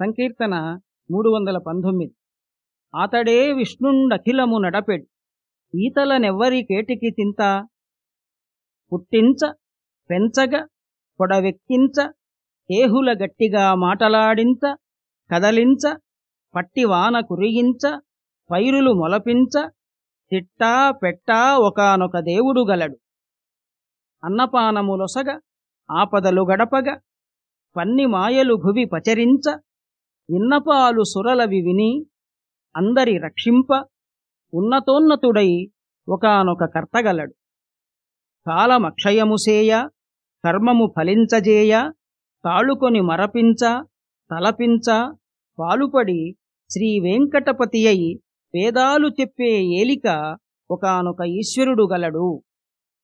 సంకీర్తన మూడు వందల పంతొమ్మిది అతడే విష్ణుండఖిలము నడపెడు. ఈతలనెవ్వరి కేటికి తింత? పుట్టించ పెంచగ పొడవెక్కించ కేహుల గట్టిగా మాటలాడించ కదలించ పట్టివాన కురిగించ పైరులు మొలపించ తిట్టా పెట్టా ఒకనొక దేవుడు గలడు. అన్నపానములొసగ ఆపదలు గడపగ పన్ని మాయలు భువి పచరించ ఇన్నపాలు సురలవి విని అందరి రక్షింప ఉన్నతోన్నతుడై ఒకనొక కర్తగలడు. కాలమక్షయముసేయ కర్మము ఫలించజేయ తాళుకొని మరపించ తలపించ పాలుపడి శ్రీవేంకటపతి అయి వేదాలు చెప్పే ఏలిక ఒకనొక ఈశ్వరుడు గలడు.